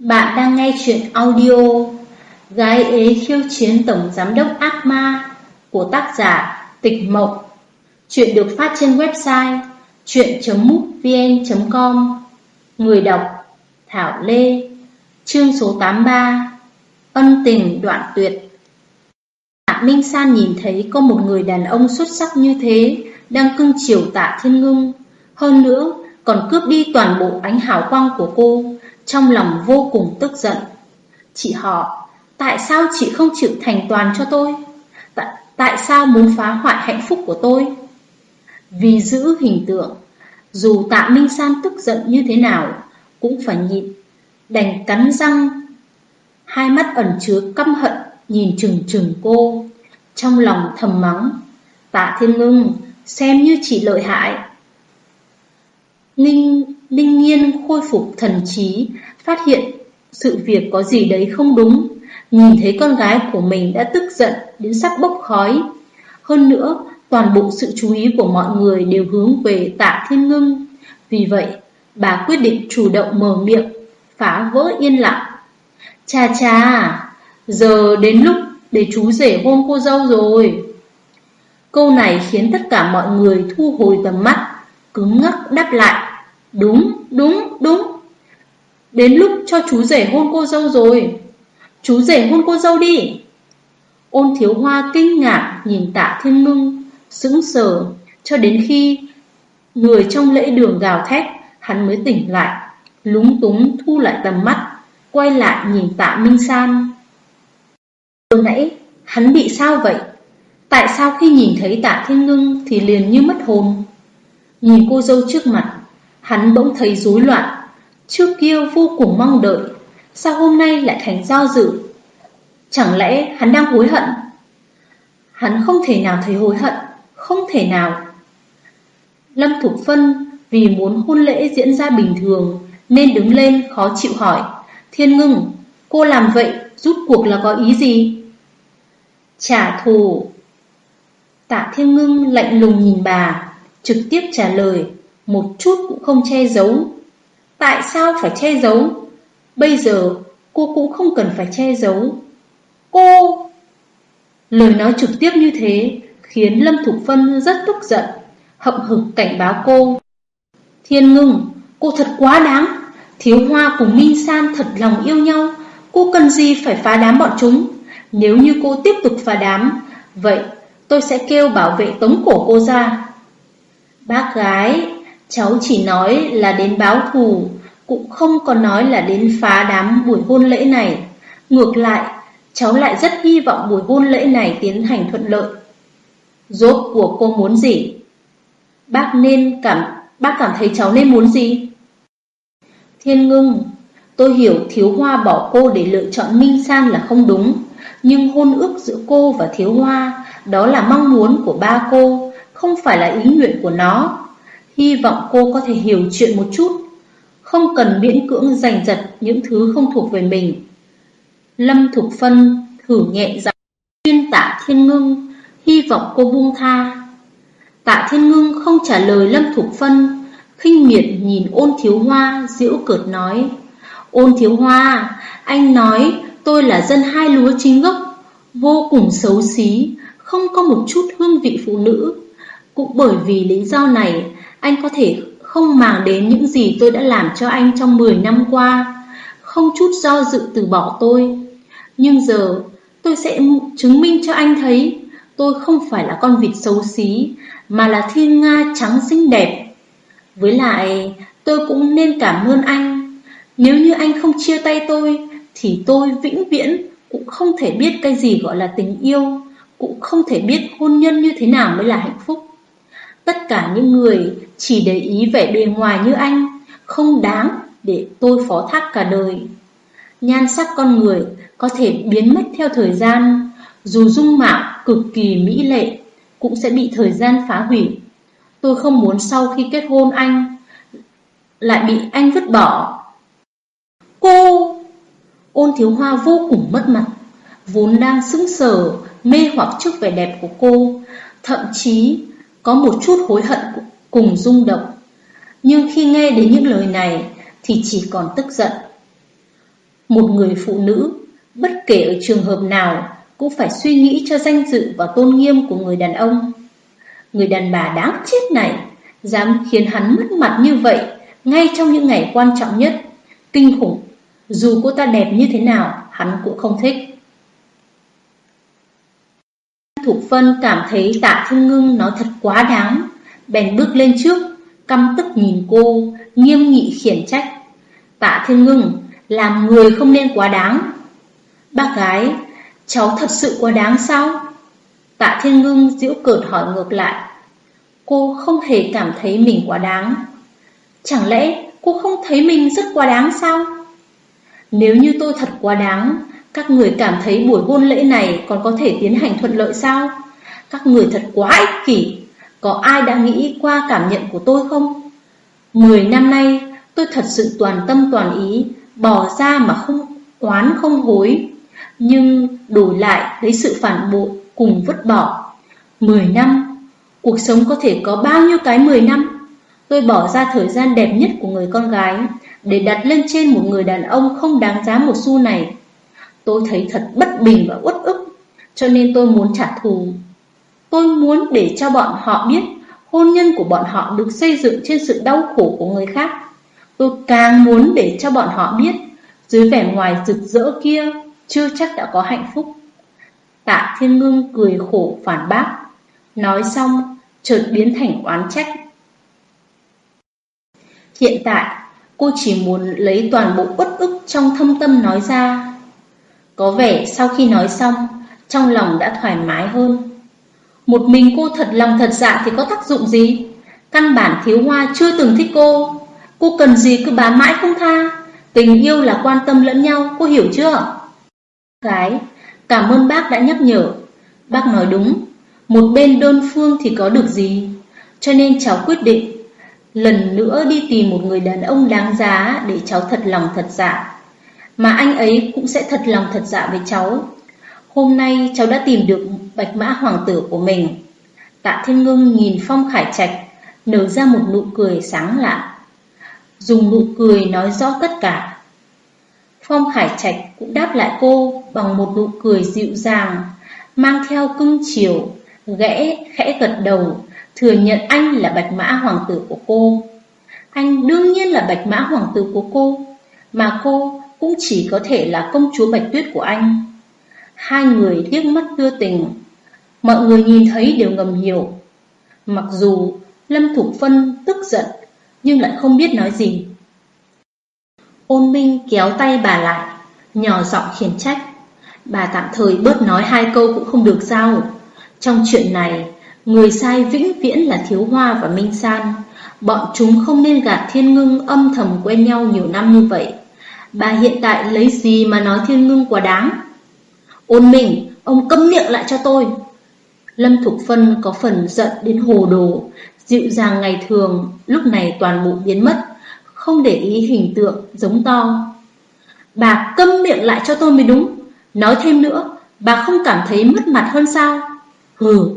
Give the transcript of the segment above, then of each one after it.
Bạn đang nghe chuyện audio Gái ế khiêu chiến tổng giám đốc ác ma của tác giả Tịch Mộng. Chuyện được phát trên website chuyện.mútvn.com Người đọc Thảo Lê, Chương số 83 Ân tình đoạn tuyệt Tạ Minh San nhìn thấy có một người đàn ông xuất sắc như thế đang cưng chiều tạ thiên ngưng. Hơn nữa, còn cướp đi toàn bộ ánh hào quang của cô trong lòng vô cùng tức giận. Chị họ, tại sao chị không chịu thành toàn cho tôi? Tại, tại sao muốn phá hoại hạnh phúc của tôi? Vì giữ hình tượng, dù tạ Minh San tức giận như thế nào, cũng phải nhịn, đành cắn răng. Hai mắt ẩn chứa căm hận nhìn chừng chừng cô, trong lòng thầm mắng. Tạ Thiên Ngưng, xem như chị lợi hại. Ninh, linh Nhiên khôi phục thần trí, phát hiện sự việc có gì đấy không đúng, nhìn thấy con gái của mình đã tức giận đến sắp bốc khói. Hơn nữa, toàn bộ sự chú ý của mọi người đều hướng về tạ thiên ngưng. Vì vậy, bà quyết định chủ động mở miệng, phá vỡ yên lặng. Cha cha, giờ đến lúc để chú rể hôn cô dâu rồi. Câu này khiến tất cả mọi người thu hồi tầm mắt, cứng ngắc đáp lại. Đúng, đúng, đúng. Đến lúc cho chú rể hôn cô dâu rồi. Chú rể hôn cô dâu đi. Ôn thiếu hoa kinh ngạc nhìn tạ thiên ngưng Sững sờ Cho đến khi Người trong lễ đường gào thét Hắn mới tỉnh lại Lúng túng thu lại tầm mắt Quay lại nhìn tạ Minh San. Vừa nãy Hắn bị sao vậy? Tại sao khi nhìn thấy tạ thiên ngưng Thì liền như mất hồn? Nhìn cô dâu trước mặt Hắn bỗng thấy rối loạn. Trước kia vô cùng mong đợi, Sao hôm nay lại thành do dự? Chẳng lẽ hắn đang hối hận? Hắn không thể nào thấy hối hận, Không thể nào. Lâm Thục Phân Vì muốn hôn lễ diễn ra bình thường Nên đứng lên khó chịu hỏi, Thiên ngưng, Cô làm vậy rút cuộc là có ý gì? Trả thù. Tạ Thiên Ngưng lạnh lùng nhìn bà, Trực tiếp trả lời một chút cũng không che giấu Tại sao phải che giấu? Bây giờ cô cũng không cần phải che giấu. Cô... Lời nói trực tiếp như thế khiến Lâm Thục Phân rất tức giận, hậm hực cảnh báo cô. Thiên ngưng, cô thật quá đáng. Thiếu Hoa cùng Minh San thật lòng yêu nhau. Cô cần gì phải phá đám bọn chúng? Nếu như cô tiếp tục phá đám, vậy tôi sẽ kêu bảo vệ tống cổ cô ra. Bác gái, Cháu chỉ nói là đến báo thù, cũng không còn nói là đến phá đám buổi hôn lễ này. Ngược lại, cháu lại rất hy vọng buổi hôn lễ này tiến hành thuận lợi. Rốt của cô muốn gì? Bác nên cảm bác cảm thấy cháu nên muốn gì? Thiên ngưng, tôi hiểu thiếu hoa bỏ cô để lựa chọn Minh San là không đúng, nhưng hôn ước giữa cô và thiếu hoa, đó là mong muốn của ba cô, không phải là ý nguyện của nó. Hy vọng cô có thể hiểu chuyện một chút. Không cần miễn cưỡng giành giật những thứ không thuộc về mình. Lâm Thục Phân thử nhẹ giọng chuyên tạ thiên ngưng, Hy vọng cô buông tha. Tạ thiên ngưng không trả lời Lâm Thục Phân, khinh miệt nhìn ôn thiếu hoa Diễu cợt nói, Ôn thiếu hoa, Anh nói tôi là dân hai lúa chính gốc, Vô cùng xấu xí, Không có một chút hương vị phụ nữ. Cũng bởi vì lý do này anh có thể không màng đến những gì tôi đã làm cho anh trong 10 năm qua, không chút do dự từ bỏ tôi. Nhưng giờ tôi sẽ chứng minh cho anh thấy tôi không phải là con vịt xấu xí, mà là thiên nga trắng xinh đẹp. Với lại, tôi cũng nên cảm ơn anh. Nếu như anh không chia tay tôi, thì tôi vĩnh viễn cũng không thể biết cái gì gọi là tình yêu, cũng không thể biết hôn nhân như thế nào mới là hạnh phúc. Tất cả những người chỉ để ý vẻ bề ngoài như anh, Không đáng để tôi phó thác cả đời. Nhan sắc con người có thể biến mất theo thời gian, Dù dung mạo cực kỳ mỹ lệ Cũng sẽ bị thời gian phá hủy. Tôi không muốn sau khi kết hôn anh Lại bị anh vứt bỏ. Cô! Ôn thiếu hoa vô cùng mất mặt, Vốn đang sững sờ, Mê hoặc trước vẻ đẹp của cô. Thậm chí có một chút hối hận cùng rung động. Nhưng khi nghe đến những lời này thì chỉ còn tức giận. Một người phụ nữ, bất kể ở trường hợp nào, cũng phải suy nghĩ cho danh dự và tôn nghiêm của người đàn ông. Người đàn bà đáng chết này, dám khiến hắn mất mặt như vậy ngay trong những ngày quan trọng nhất. Kinh khủng, dù cô ta đẹp như thế nào, hắn cũng không thích. Thục Phân cảm thấy tạ thương ngưng nói thật quá đáng, bèn bước lên trước, căm tức nhìn cô, nghiêm nghị khiển trách. Tạ Thiên Ngưng, làm người không nên quá đáng. Bác gái, cháu thật sự quá đáng sao? Tạ Thiên Ngưng giễu cợt hỏi ngược lại. Cô không hề cảm thấy mình quá đáng. Chẳng lẽ cô không thấy mình rất quá đáng sao? Nếu như tôi thật quá đáng, các người cảm thấy buổi hôn lễ này còn có thể tiến hành thuận lợi sao? Các người thật quá ích kỷ, có ai đã nghĩ qua cảm nhận của tôi không? Mười năm nay, tôi thật sự toàn tâm toàn ý, bỏ ra mà không oán không hối. Nhưng đổi lại lấy sự phản bội cùng vứt bỏ. Mười năm, cuộc sống có thể có bao nhiêu cái mười năm? Tôi bỏ ra thời gian đẹp nhất của người con gái để đặt lên trên một người đàn ông không đáng giá một xu này. Tôi thấy thật bất bình và uất ức, cho nên tôi muốn trả thù. Tôi muốn để cho bọn họ biết hôn nhân của bọn họ được xây dựng trên sự đau khổ của người khác. Tôi càng muốn để cho bọn họ biết dưới vẻ ngoài rực rỡ kia chưa chắc đã có hạnh phúc. Tạ Thiên Ngưng cười khổ phản bác, nói xong chợt biến thành oán trách. Hiện tại, cô chỉ muốn lấy toàn bộ uất ức trong thâm tâm nói ra. Có vẻ sau khi nói xong, trong lòng đã thoải mái hơn. Một mình cô thật lòng thật dạ thì có tác dụng gì? Căn bản thiếu hoa chưa từng thích cô. Cô cần gì cứ bám mãi không tha. Tình yêu là quan tâm lẫn nhau, cô hiểu chưa? Gái, cảm ơn bác đã nhắc nhở. Bác nói đúng, một bên đơn phương thì có được gì. Cho nên cháu quyết định lần nữa đi tìm một người đàn ông đáng giá để cháu thật lòng thật dạ. Mà anh ấy cũng sẽ thật lòng thật dạ với cháu. Hôm nay cháu đã tìm được bạch mã hoàng tử của mình. Tạ Thiên Ngưng nhìn Phong Khải Trạch, nở ra một nụ cười sáng lạ. Dùng nụ cười nói rõ tất cả. Phong Khải Trạch cũng đáp lại cô bằng một nụ cười dịu dàng, mang theo cưng chiều, gẽ khẽ gật đầu, thừa nhận anh là bạch mã hoàng tử của cô. Anh đương nhiên là bạch mã hoàng tử của cô, mà cô cũng chỉ có thể là công chúa bạch tuyết của anh. Hai người liếc mắt đưa tình, mọi người nhìn thấy đều ngầm hiểu. Mặc dù Lâm Thục Phân tức giận, nhưng lại không biết nói gì. Ôn Minh kéo tay bà lại, nhỏ giọng khiển trách. Bà tạm thời bớt nói hai câu cũng không được sao. Trong chuyện này, người sai vĩnh viễn là Thiếu Hoa và Minh San. Bọn chúng không nên gạt thiên ngưng âm thầm quen nhau nhiều năm như vậy. Bà hiện tại lấy gì mà nói thiên ngưng quá đáng? Ôn mình ông câm miệng lại cho tôi. Lâm Thục Phân có phần giận đến hồ đồ, dịu dàng ngày thường, lúc này toàn bộ biến mất, không để ý hình tượng, giống to. Bà câm miệng lại cho tôi mới đúng. Nói thêm nữa, bà không cảm thấy mất mặt hơn sao? Hừ.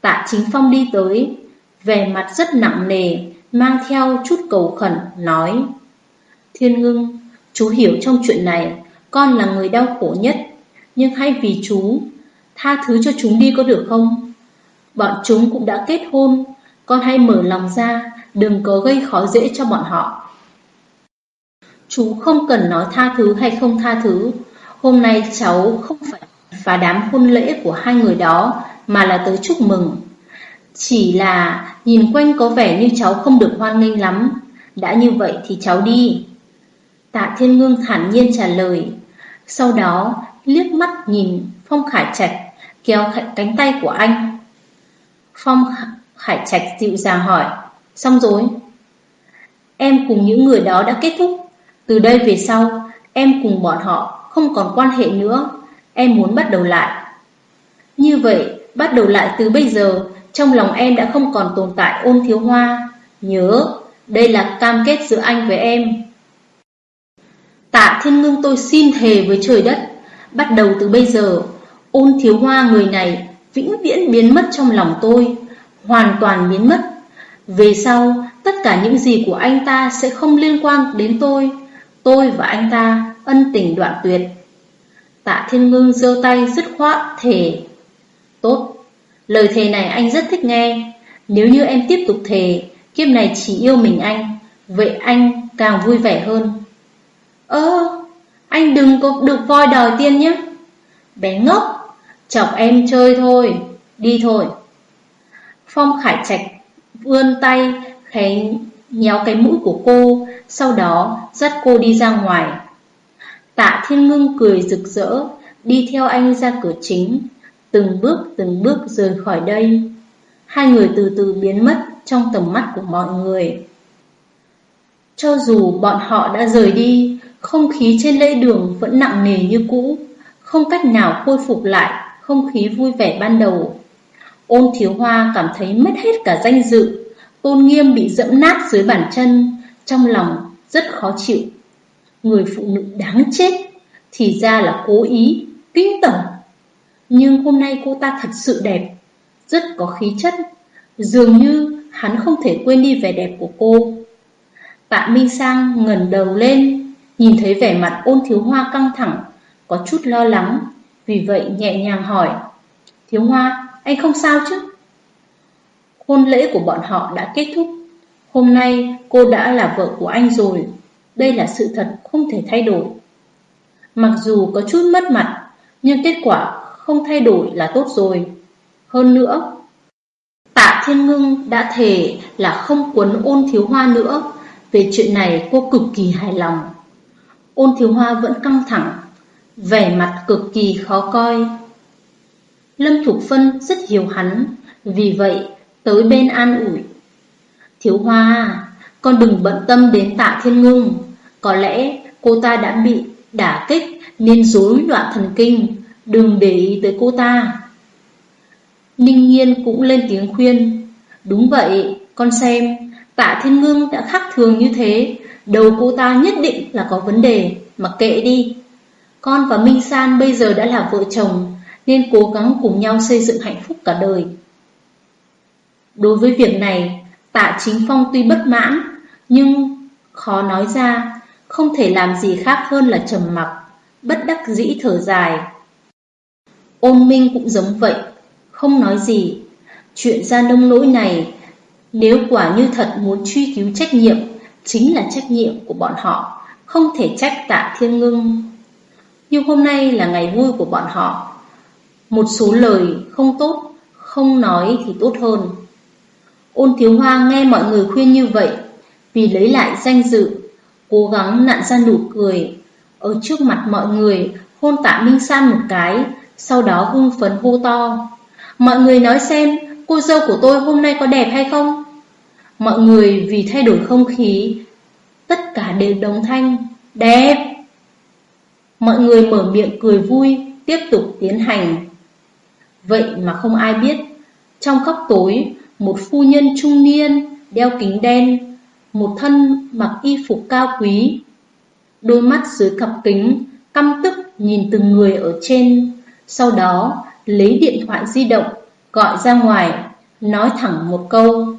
Tạ Chính Phong đi tới, vẻ mặt rất nặng nề, mang theo chút cầu khẩn, nói. Thiên ngưng, chú hiểu trong chuyện này, con là người đau khổ nhất, nhưng hay vì chú, tha thứ cho chúng đi có được không? Bọn chúng cũng đã kết hôn, con hãy mở lòng ra, đừng có gây khó dễ cho bọn họ. Chú không cần nói tha thứ hay không tha thứ, hôm nay cháu không phải phá đám hôn lễ của hai người đó, mà là tới chúc mừng. Chỉ là nhìn quanh có vẻ như cháu không được hoan nghênh lắm, đã như vậy thì cháu đi. Tạ Thiên Ngương thản nhiên trả lời, sau đó liếc mắt nhìn Phong Khải Trạch kéo cánh tay của anh. Phong Khải Trạch dịu dàng hỏi, xong rồi. Em cùng những người đó đã kết thúc, từ đây về sau em cùng bọn họ không còn quan hệ nữa, em muốn bắt đầu lại. Như vậy, bắt đầu lại từ bây giờ, trong lòng em đã không còn tồn tại ôn thiếu hoa. Nhớ, đây là cam kết giữa anh với em. Tạ Thiên Ngưng tôi xin thề với trời đất, bắt đầu từ bây giờ, ôn thiếu hoa người này vĩnh viễn biến mất trong lòng tôi, hoàn toàn biến mất. Về sau, tất cả những gì của anh ta sẽ không liên quan đến tôi. Tôi và anh ta ân tình đoạn tuyệt. Tạ Thiên Ngưng giơ tay dứt khoát thề. Tốt, lời thề này anh rất thích nghe. Nếu như em tiếp tục thề, kiếp này chỉ yêu mình anh, vậy anh càng vui vẻ hơn. Ơ, anh đừng có được voi đòi tiên nhé. Bé ngốc, chọc em chơi thôi, đi thôi. Phong Khải Trạch vươn tay khẽ nhéo cái mũi của cô, sau đó dắt cô đi ra ngoài. Tạ Thiên Ngưng cười rực rỡ, đi theo anh ra cửa chính, từng bước từng bước rời khỏi đây. Hai người từ từ biến mất trong tầm mắt của mọi người. Cho dù bọn họ đã rời đi, không khí trên lễ đường vẫn nặng nề như cũ, không cách nào khôi phục lại không khí vui vẻ ban đầu. Ôn thiếu hoa cảm thấy mất hết cả danh dự, tôn nghiêm bị dẫm nát dưới bàn chân, trong lòng rất khó chịu. Người phụ nữ đáng chết, thì ra là cố ý, kinh tởm. Nhưng hôm nay cô ta thật sự đẹp, rất có khí chất, dường như hắn không thể quên đi vẻ đẹp của cô. Tạ Minh Sang ngẩng đầu lên, nhìn thấy vẻ mặt ôn thiếu hoa căng thẳng, có chút lo lắng, vì vậy nhẹ nhàng hỏi, Thiếu hoa, anh không sao chứ? Hôn lễ của bọn họ đã kết thúc, hôm nay cô đã là vợ của anh rồi, đây là sự thật không thể thay đổi. Mặc dù có chút mất mặt, nhưng kết quả không thay đổi là tốt rồi. Hơn nữa, Tạ Thiên Ngưng đã thề là không quấn ôn thiếu hoa nữa, về chuyện này cô cực kỳ hài lòng. Ôn thiếu hoa vẫn căng thẳng, vẻ mặt cực kỳ khó coi. Lâm Thục Phân rất hiểu hắn, vì vậy tới bên an ủi. Thiếu hoa, con đừng bận tâm đến tạ thiên ngưng, có lẽ cô ta đã bị đả kích nên rối loạn thần kinh, đừng để ý tới cô ta. Ninh Nhiên cũng lên tiếng khuyên, đúng vậy, con xem, tạ thiên ngưng đã khác thường như thế, đầu cô ta nhất định là có vấn đề, mặc kệ đi. Con và Minh San bây giờ đã là vợ chồng, nên cố gắng cùng nhau xây dựng hạnh phúc cả đời. Đối với việc này, tạ chính phong tuy bất mãn, nhưng khó nói ra, không thể làm gì khác hơn là trầm mặc, bất đắc dĩ thở dài. Ôn Minh cũng giống vậy, không nói gì. Chuyện ra nông nỗi này, nếu quả như thật muốn truy cứu trách nhiệm, chính là trách nhiệm của bọn họ, không thể trách tạ thiên ngưng. Nhưng hôm nay là ngày vui của bọn họ. Một số lời không tốt, không nói thì tốt hơn. Ôn thiếu hoa nghe mọi người khuyên như vậy, vì lấy lại danh dự, cố gắng nặn ra nụ cười. Ở trước mặt mọi người, hôn tạ Minh San một cái, sau đó hưng phấn hô to. Mọi người nói xem, cô dâu của tôi hôm nay có đẹp hay không? Mọi người vì thay đổi không khí, tất cả đều đồng thanh, đẹp. Mọi người mở miệng cười vui, tiếp tục tiến hành. Vậy mà không ai biết, trong góc tối, một phu nhân trung niên, đeo kính đen, một thân mặc y phục cao quý. Đôi mắt dưới cặp kính, căm tức nhìn từng người ở trên, sau đó lấy điện thoại di động, gọi ra ngoài, nói thẳng một câu.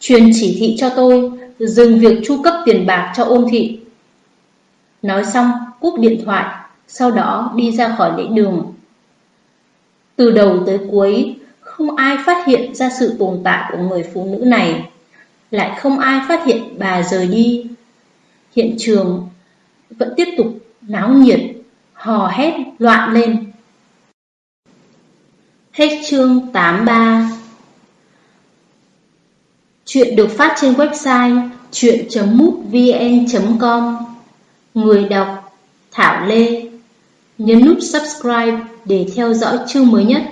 Truyền chỉ thị cho tôi, dừng việc chu cấp tiền bạc cho ôn thị. Nói xong, cúp điện thoại, sau đó đi ra khỏi lễ đường. Từ đầu tới cuối, không ai phát hiện ra sự tồn tại của người phụ nữ này, lại không ai phát hiện bà rời đi. Hiện trường vẫn tiếp tục náo nhiệt, hò hét loạn lên. Hết chương 83 Chuyện được phát trên website chuyện.mútvn.com Người đọc Thảo Lê Nhấn nút subscribe để theo dõi chương mới nhất.